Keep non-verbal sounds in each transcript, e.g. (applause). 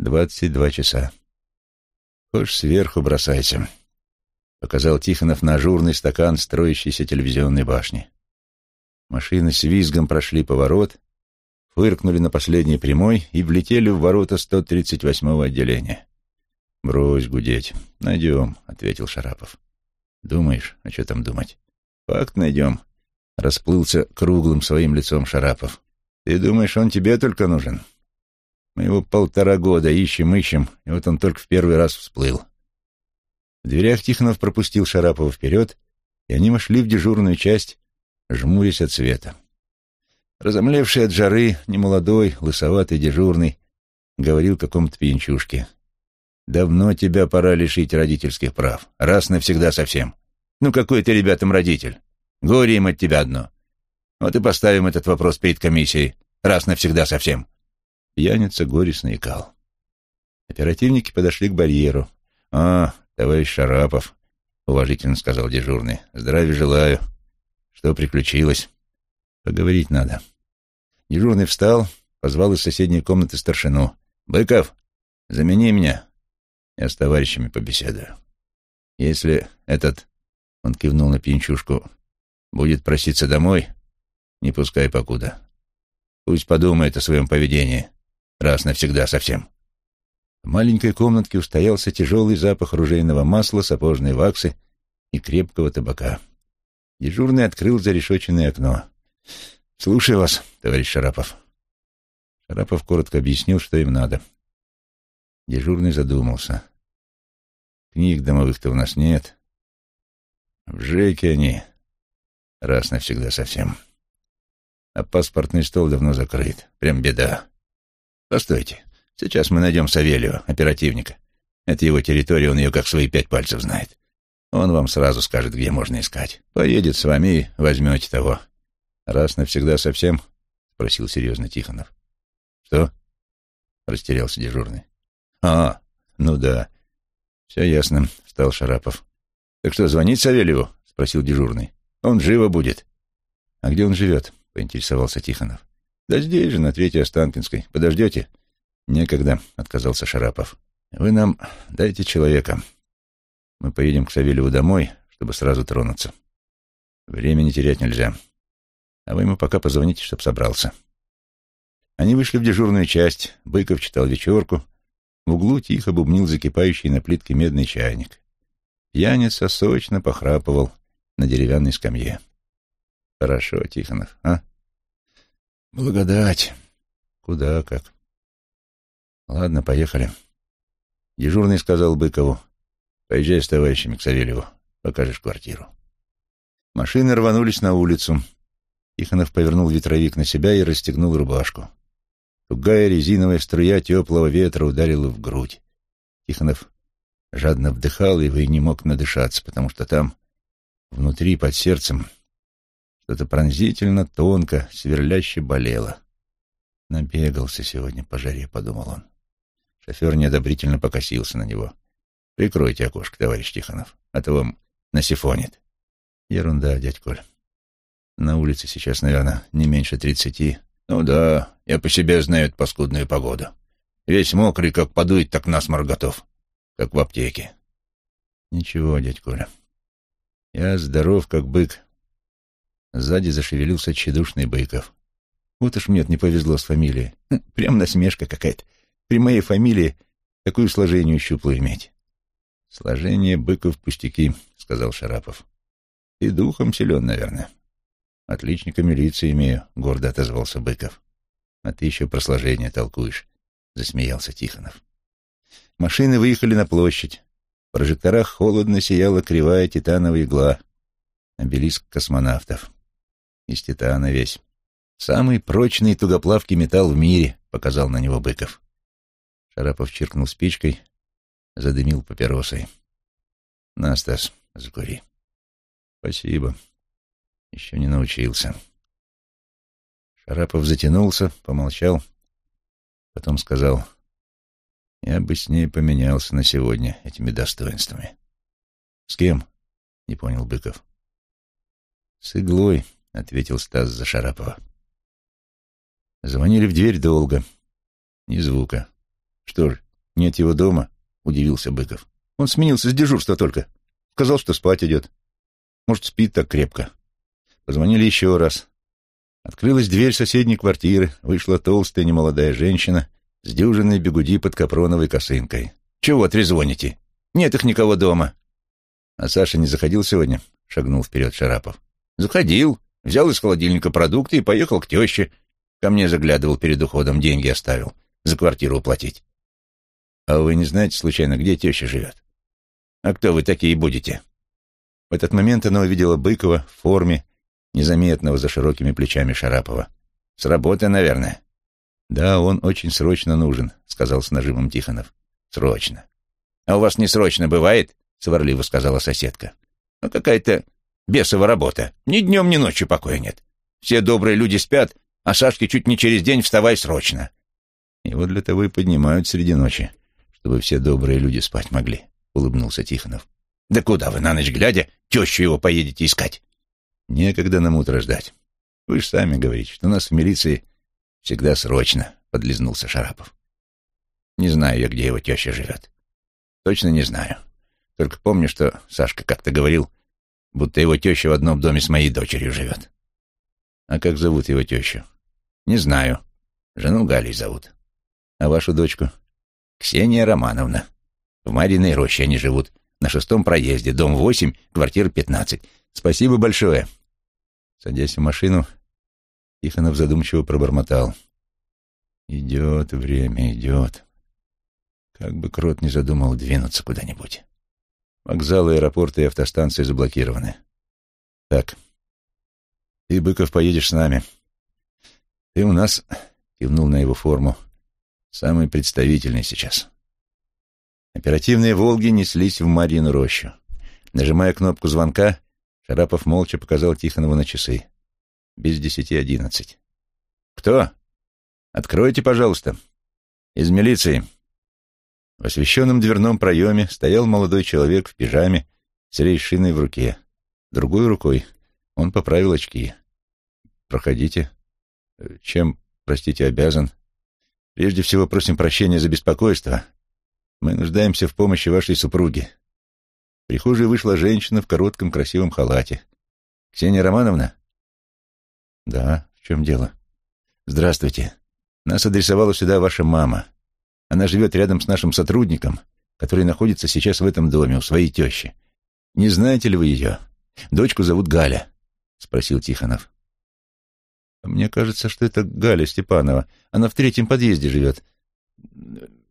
Двадцать два часа. Хочешь, сверху бросайся. Показал Тихонов на ажурный стакан строящейся телевизионной башни. Машины с визгом прошли поворот, фыркнули на последней прямой и влетели в ворота 138-го отделения. «Брось гудеть. Найдем», — ответил Шарапов. «Думаешь, а что там думать?» «Факт найдем», — расплылся круглым своим лицом Шарапов. «Ты думаешь, он тебе только нужен? Мы его полтора года ищем-ищем, и вот он только в первый раз всплыл». В дверях Тихонов пропустил Шарапова вперед, и они вошли в дежурную часть, жмурясь от света. Разомлевший от жары, немолодой, лысоватый дежурный, говорил какому-то пьянчушке. «Давно тебя пора лишить родительских прав. Раз навсегда совсем. Ну какой ты ребятам родитель? Горе им от тебя одно. Вот и поставим этот вопрос перед комиссией. Раз навсегда совсем». Пьяница горестно икал. Оперативники подошли к барьеру. «А, товарищ Шарапов», — уважительно сказал дежурный, — «здравия желаю. Что приключилось?» «Поговорить надо». Дежурный встал, позвал из соседней комнаты старшину. «Быков, замени меня. Я с товарищами побеседую. Если этот, — он кивнул на пьянчушку, — будет проситься домой, не пускай покуда. Пусть подумает о своем поведении, раз навсегда совсем». В маленькой комнатке устоялся тяжелый запах ружейного масла, сапожной ваксы и крепкого табака. Дежурный открыл зарешоченное окно. «Слушаю вас, товарищ Шарапов». Шарапов коротко объяснил, что им надо. Дежурный задумался. «Книг домовых-то у нас нет. В ЖЭКе они раз навсегда совсем. А паспортный стол давно закрыт. Прям беда. Постойте, сейчас мы найдем Савельева, оперативника. Это его территория, он ее как свои пять пальцев знает. Он вам сразу скажет, где можно искать. Поедет с вами и возьмете того. Раз навсегда совсем? Спросил серьезно Тихонов. Что? Растерялся дежурный. А, ну да. Все ясно, встал Шарапов. Так что, звонить Савельеву? Спросил дежурный. Он живо будет. А где он живет? Поинтересовался Тихонов. Да здесь же, на Третьей Останкинской. Подождете? Некогда, отказался Шарапов. Вы нам дайте человека. Мы поедем к Савельеву домой, чтобы сразу тронуться. Времени терять нельзя. А вы ему пока позвоните, чтоб собрался. Они вышли в дежурную часть. Быков читал вечерку. В углу тихо бубнил закипающий на плитке медный чайник. Пьяница сочно похрапывал на деревянной скамье. Хорошо, Тихонов, а? Благодать. Куда как. Ладно, поехали. Дежурный сказал Быкову. Поезжай с товарищами к Савельеву, покажешь квартиру. Машины рванулись на улицу. Тихонов повернул ветровик на себя и расстегнул рубашку. Тугая резиновая струя теплого ветра ударила в грудь. Тихонов жадно вдыхал его и не мог надышаться, потому что там, внутри, под сердцем, что-то пронзительно, тонко, сверляще болело. Набегался сегодня по жаре, подумал он. Шофер неодобрительно покосился на него. Прикройте окошко, товарищ Тихонов, а то вам насифонит. Ерунда, дядь Коль. На улице сейчас, наверное, не меньше тридцати. Ну да, я по себе знаю эту паскудную погоду. Весь мокрый, как подует, так насморк готов. Как в аптеке. Ничего, дядь Коля. Я здоров, как бык. Сзади зашевелился тщедушный Быков. Вот уж мне не повезло с фамилией. Хм, прям насмешка какая-то. При моей фамилии такую сложению щуплую иметь. «Сложение быков пустяки», — сказал Шарапов. «И духом силен, наверное». «Отличника милиции имею», — гордо отозвался Быков. «А ты еще про сложение толкуешь», — засмеялся Тихонов. Машины выехали на площадь. В прожекторах холодно сияла кривая титановая игла. Обелиск космонавтов. Из титана весь. «Самый прочный тугоплавкий металл в мире», — показал на него Быков. Шарапов чиркнул спичкой, задымил папиросой. «На, Стас, закури». «Спасибо. Еще не научился». Шарапов затянулся, помолчал, потом сказал, «Я бы с ней поменялся на сегодня этими достоинствами». «С кем?» — не понял Быков. «С иглой», — ответил Стас за Шарапова. Звонили в дверь долго. Ни звука. Что ж, Нет его дома, удивился Быков. Он сменился с дежурства только. Сказал, что спать идет. Может, спит так крепко. Позвонили еще раз. Открылась дверь соседней квартиры, вышла толстая немолодая женщина с дюжиной бегуди под капроновой косынкой. «Чего трезвоните? Нет их никого дома». «А Саша не заходил сегодня?» — шагнул вперед Шарапов. «Заходил. Взял из холодильника продукты и поехал к теще. Ко мне заглядывал перед уходом, деньги оставил. За квартиру уплатить». «А вы не знаете, случайно, где теща живет?» «А кто вы такие будете?» В этот момент она увидела Быкова в форме, незаметного за широкими плечами Шарапова. «С работы, наверное». «Да, он очень срочно нужен», — сказал с нажимом Тихонов. «Срочно». «А у вас не срочно бывает?» — сварливо сказала соседка. «Ну, какая-то бесова работа. Ни днем, ни ночью покоя нет. Все добрые люди спят, а Сашке чуть не через день вставай срочно». «И вот для того и поднимают среди ночи, чтобы все добрые люди спать могли», — улыбнулся Тихонов. «Да куда вы на ночь глядя тещу его поедете искать?» Некогда нам утро ждать. Вы же сами говорите, что нас в милиции всегда срочно, — подлизнулся Шарапов. Не знаю я, где его теща живет. Точно не знаю. Только помню, что Сашка как-то говорил, будто его теща в одном доме с моей дочерью живет. А как зовут его тещу? Не знаю. Жену Галей зовут. А вашу дочку? Ксения Романовна. В Мариной роще они живут. На шестом проезде, дом восемь, квартира пятнадцать. Спасибо большое. Садясь в машину, Тихонов задумчиво пробормотал. «Идет время, идет. Как бы Крот не задумал двинуться куда-нибудь. Вокзалы, аэропорты и автостанции заблокированы. Так, ты, Быков, поедешь с нами. Ты у нас, — кивнул на его форму, — самый представительный сейчас». Оперативные «Волги» неслись в Марьину рощу. Нажимая кнопку звонка, Шарапов молча показал Тихонову на часы. Без десяти одиннадцать. «Кто? Откройте, пожалуйста. Из милиции». В освещенном дверном проеме стоял молодой человек в пижаме с рейшиной в руке. Другой рукой он поправил очки. «Проходите. Чем, простите, обязан? Прежде всего просим прощения за беспокойство. Мы нуждаемся в помощи вашей супруги прихожей вышла женщина в коротком красивом халате. «Ксения Романовна?» «Да, в чем дело?» «Здравствуйте. Нас адресовала сюда ваша мама. Она живет рядом с нашим сотрудником, который находится сейчас в этом доме, у своей тещи. Не знаете ли вы ее? Дочку зовут Галя», — спросил Тихонов. «Мне кажется, что это Галя Степанова. Она в третьем подъезде живет.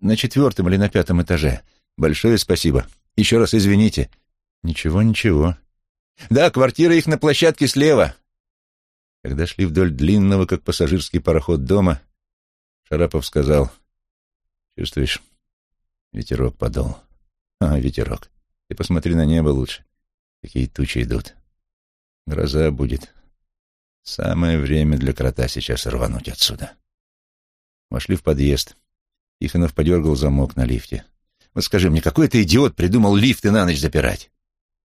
На четвертом или на пятом этаже. Большое спасибо». Еще раз извините. Ничего, ничего. Да, квартира их на площадке слева. Когда шли вдоль длинного, как пассажирский пароход дома, Шарапов сказал, чувствуешь, ветерок подул. А, ветерок. Ты посмотри на небо лучше. Какие тучи идут. Гроза будет. Самое время для крота сейчас рвануть отсюда. Вошли в подъезд. Тихонов подергал замок на лифте. Вот скажи мне, какой ты идиот придумал лифты на ночь запирать?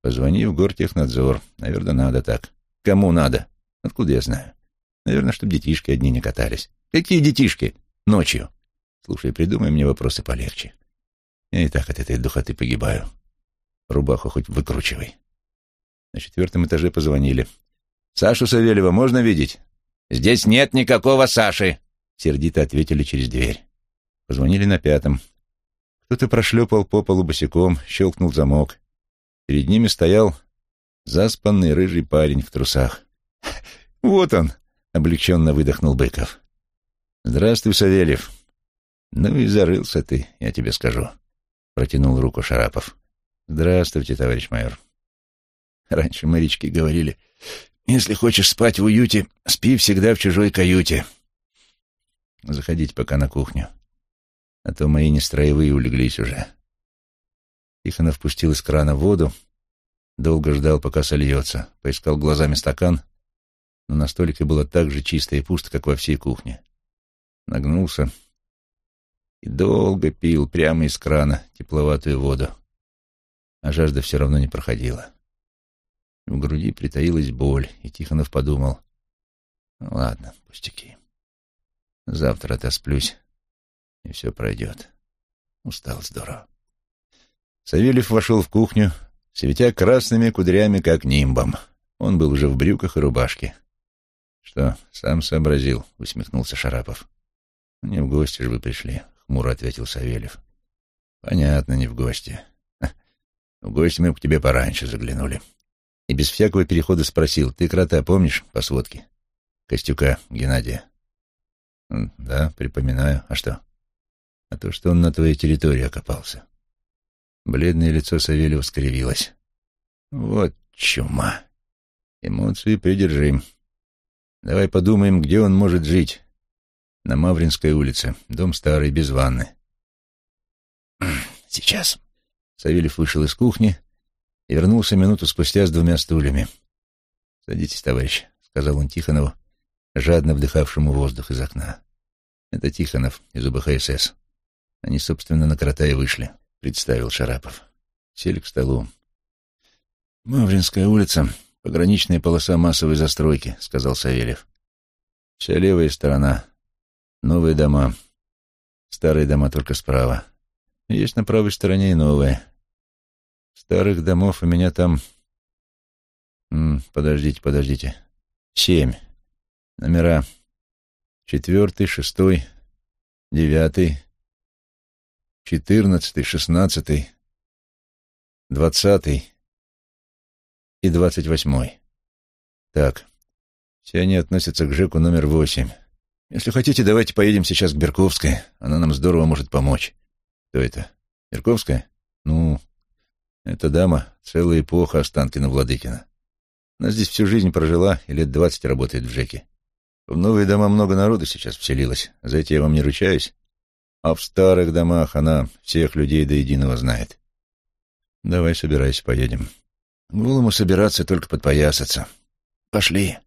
Позвони в гортехнадзор. Наверное, надо так. Кому надо? Откуда я знаю? Наверное, чтобы детишки одни не катались. Какие детишки? Ночью. Слушай, придумай мне вопросы полегче. Я и так от этой духоты погибаю. Рубаху хоть выкручивай. На четвертом этаже позвонили. «Сашу Савельева можно видеть?» «Здесь нет никакого Саши!» Сердито ответили через дверь. Позвонили на пятом. Кто-то прошлепал по полу босиком, щелкнул замок. Перед ними стоял заспанный рыжий парень в трусах. «Вот он!» — облегченно выдохнул Быков. «Здравствуй, Савельев». «Ну и зарылся ты, я тебе скажу», — протянул руку Шарапов. «Здравствуйте, товарищ майор». Раньше морячки говорили, «Если хочешь спать в уюте, спи всегда в чужой каюте». Заходите пока на кухню а то мои нестроевые улеглись уже. Тихонов впустил из крана воду, долго ждал, пока сольется, поискал глазами стакан, но на столике было так же чисто и пусто, как во всей кухне. Нагнулся и долго пил прямо из крана тепловатую воду, а жажда все равно не проходила. В груди притаилась боль, и Тихонов подумал, ну, ладно, пустяки. Завтра отосплюсь, и все пройдет. Устал здорово. Савельев вошел в кухню, светя красными кудрями, как нимбом. Он был уже в брюках и рубашке. «Что, сам сообразил?» — усмехнулся Шарапов. «Не в гости же вы пришли», — хмуро ответил Савельев. «Понятно, не в гости. В гости мы к тебе пораньше заглянули». И без всякого перехода спросил, «Ты крота помнишь по сводке?» «Костюка Геннадия». «Да, припоминаю. А что?» «А то, что он на твоей территории окопался». Бледное лицо Савельева скривилось. «Вот чума. Эмоции придержим. Давай подумаем, где он может жить. На Мавринской улице. Дом старый, без ванны». (clears throat) «Сейчас». Савельев вышел из кухни и вернулся минуту спустя с двумя стульями. «Садитесь, товарищ», — сказал он Тихонову, жадно вдыхавшему воздух из окна. «Это Тихонов из УБХСС. Они, собственно, на крота и вышли», — представил Шарапов. Сели к столу. «Мавринская улица, пограничная полоса массовой застройки», — сказал Савельев. «Вся левая сторона. Новые дома. Старые дома только справа. Есть на правой стороне и новые. Старых домов у меня там... М -м, подождите, подождите. Семь. Номера. Четвертый, шестой, девятый, четырнадцатый, шестнадцатый, двадцатый и двадцать восьмой. Так, все они относятся к ЖЭКу номер восемь. Если хотите, давайте поедем сейчас к Берковской. Она нам здорово может помочь. Кто это? Берковская? Ну, эта дама — целая эпоха Останкина-Владыкина. Она здесь всю жизнь прожила и лет двадцать работает в ЖЭКе. В новые дома много народу сейчас вселилось, за это я вам не ручаюсь. А в старых домах она всех людей до единого знает. Давай собирайся, поедем. Голому собираться, только подпоясаться. Пошли.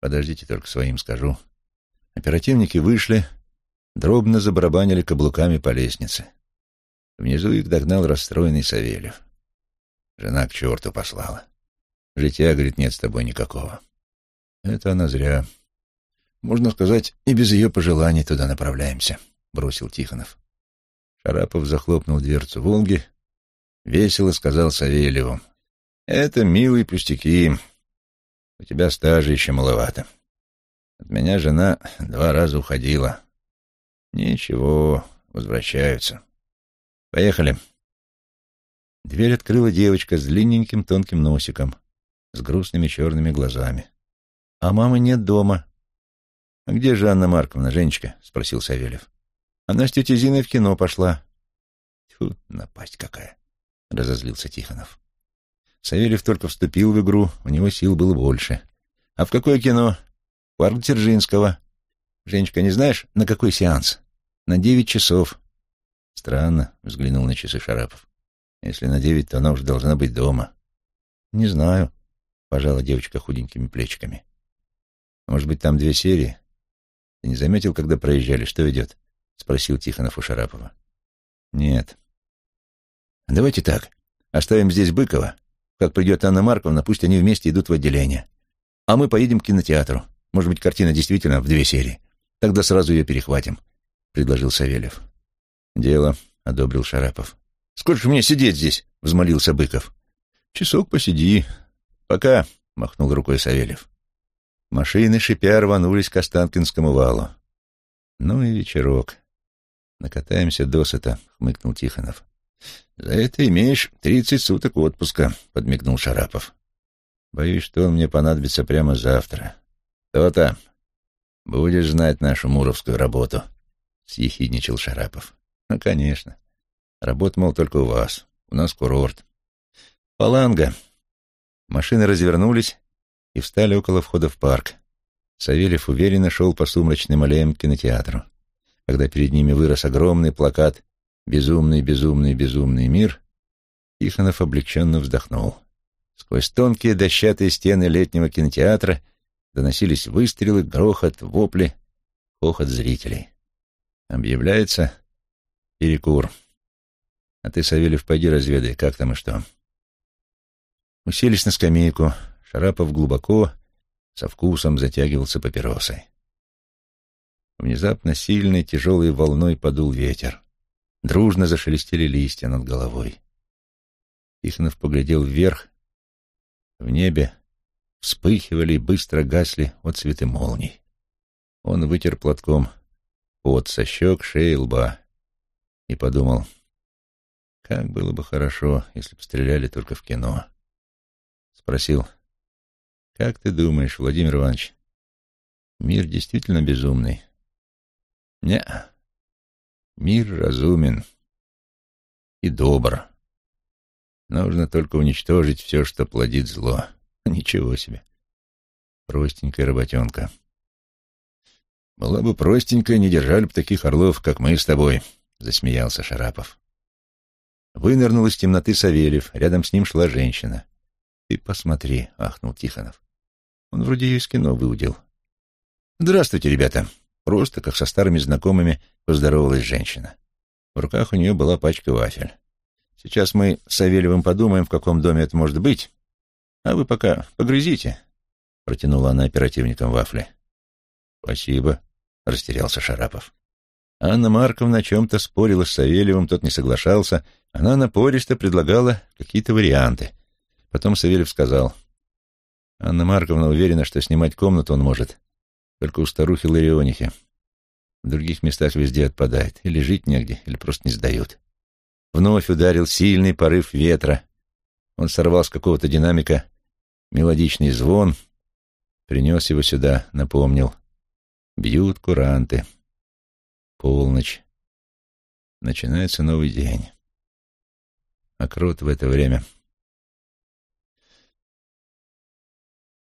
Подождите, только своим скажу. Оперативники вышли, дробно забарабанили каблуками по лестнице. Внизу их догнал расстроенный Савельев. Жена к черту послала. Житья, говорит, нет с тобой никакого. Это она зря. Можно сказать, и без ее пожеланий туда направляемся, — бросил Тихонов. Шарапов захлопнул дверцу «Волги», весело сказал Савельеву. «Это милые пустяки. У тебя стажа еще маловато. От меня жена два раза уходила. Ничего, возвращаются. Поехали». Дверь открыла девочка с длинненьким тонким носиком, с грустными черными глазами. — А мамы нет дома. — А где же Анна Марковна, Женечка? — спросил Савельев. — Она с тетей Зиной в кино пошла. — Тьфу, напасть какая! — разозлился Тихонов. Савельев только вступил в игру, у него сил было больше. — А в какое кино? — Парк Дзержинского. — Женечка, не знаешь, на какой сеанс? — На девять часов. — Странно, — взглянул на часы Шарапов. Если на девять, то она уже должна быть дома. — Не знаю, — пожала девочка худенькими плечиками. — Может быть, там две серии? Ты не заметил, когда проезжали, что идет? — спросил Тихонов у Шарапова. — Нет. — Давайте так. Оставим здесь Быкова. Как придет Анна Марковна, пусть они вместе идут в отделение. А мы поедем к кинотеатру. Может быть, картина действительно в две серии. Тогда сразу ее перехватим, — предложил Савельев. — Дело, — одобрил Шарапов. Сколько мне сидеть здесь? — взмолился Быков. — Часок посиди. Пока, — махнул рукой Савельев. Машины, шипя, рванулись к Останкинскому валу. Ну и вечерок. Накатаемся досыта, — хмыкнул Тихонов. — За это имеешь тридцать суток отпуска, — подмигнул Шарапов. — Боюсь, что он мне понадобится прямо завтра. — То-то. Будешь знать нашу муровскую работу, — съехидничал Шарапов. — Ну, конечно. — Работа, мол, только у вас. У нас курорт. Паланга. Машины развернулись и встали около входа в парк. Савельев уверенно шел по сумрачным аллеям к кинотеатру. Когда перед ними вырос огромный плакат «Безумный, безумный, безумный мир», Тихонов облегченно вздохнул. Сквозь тонкие дощатые стены летнего кинотеатра доносились выстрелы, грохот, вопли, хохот зрителей. Объявляется перекур. А ты, Савельев, пойди разведай, как там и что. Уселись на скамейку. Шарапов глубоко, со вкусом затягивался папиросой. Внезапно сильной тяжелой волной подул ветер. Дружно зашелестели листья над головой. Тихонов поглядел вверх. В небе вспыхивали и быстро гасли отцветы молний. Он вытер платком пот со щек, шеи, лба и подумал, как было бы хорошо, если бы стреляли только в кино. Спросил, как ты думаешь, Владимир Иванович, мир действительно безумный? Не, мир разумен и добр. Нужно только уничтожить все, что плодит зло. (laughs) Ничего себе. Простенькая работенка. Была бы простенькая, не держали бы таких орлов, как мы с тобой, — засмеялся Шарапов. Вынырнул из темноты Савельев, рядом с ним шла женщина. «Ты посмотри», — ахнул Тихонов. Он вроде ее из кино выудил. «Здравствуйте, ребята!» Просто, как со старыми знакомыми, поздоровалась женщина. В руках у нее была пачка вафель. Сейчас мы с Савельевым подумаем, в каком доме это может быть, а вы пока погрызите, — протянула она оперативникам вафли. — Спасибо, — растерялся Шарапов. Анна Марковна о чем-то спорила с Савельевым, тот не соглашался. Она напористо предлагала какие-то варианты. Потом Савельев сказал. Анна Марковна уверена, что снимать комнату он может только у старухи Ларионихи. В других местах везде отпадает. Или жить негде, или просто не сдают. Вновь ударил сильный порыв ветра. Он сорвал с какого-то динамика мелодичный звон, принес его сюда, напомнил. Бьют куранты. Полночь. Начинается новый день. А Крот в это время